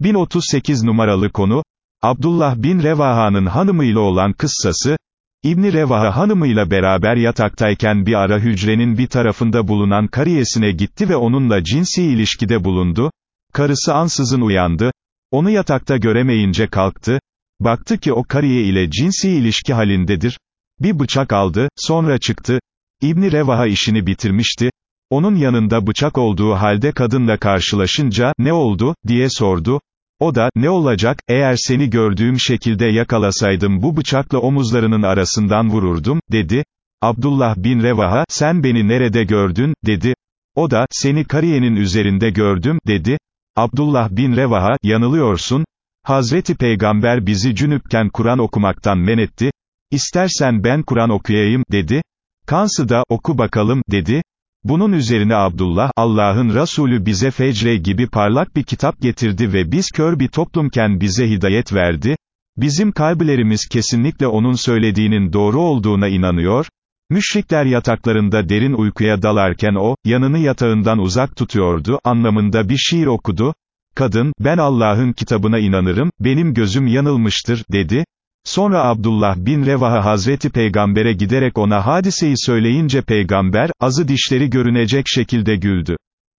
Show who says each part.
Speaker 1: 1038 numaralı konu, Abdullah bin Revaha'nın hanımıyla olan kıssası, İbni Revaha hanımıyla beraber yataktayken bir ara hücrenin bir tarafında bulunan kariyesine gitti ve onunla cinsi ilişkide bulundu, karısı ansızın uyandı, onu yatakta göremeyince kalktı, baktı ki o kariye ile cinsi ilişki halindedir, bir bıçak aldı, sonra çıktı, İbni Revaha işini bitirmişti, onun yanında bıçak olduğu halde kadınla karşılaşınca, ne oldu, diye sordu, o da, ne olacak, eğer seni gördüğüm şekilde yakalasaydım bu bıçakla omuzlarının arasından vururdum, dedi. Abdullah bin Revaha, sen beni nerede gördün, dedi. O da, seni kariyenin üzerinde gördüm, dedi. Abdullah bin Revaha, yanılıyorsun. Hazreti Peygamber bizi cünüpken Kur'an okumaktan men etti. İstersen ben Kur'an okuyayım, dedi. Kansı da, oku bakalım, dedi. Bunun üzerine Abdullah, Allah'ın Resulü bize fecre gibi parlak bir kitap getirdi ve biz kör bir toplumken bize hidayet verdi, bizim kalplerimiz kesinlikle onun söylediğinin doğru olduğuna inanıyor, müşrikler yataklarında derin uykuya dalarken o, yanını yatağından uzak tutuyordu, anlamında bir şiir okudu, kadın, ben Allah'ın kitabına inanırım, benim gözüm yanılmıştır, dedi, Sonra Abdullah bin Revaha Hazreti Peygamber'e giderek ona hadiseyi söyleyince Peygamber, azı dişleri görünecek şekilde güldü.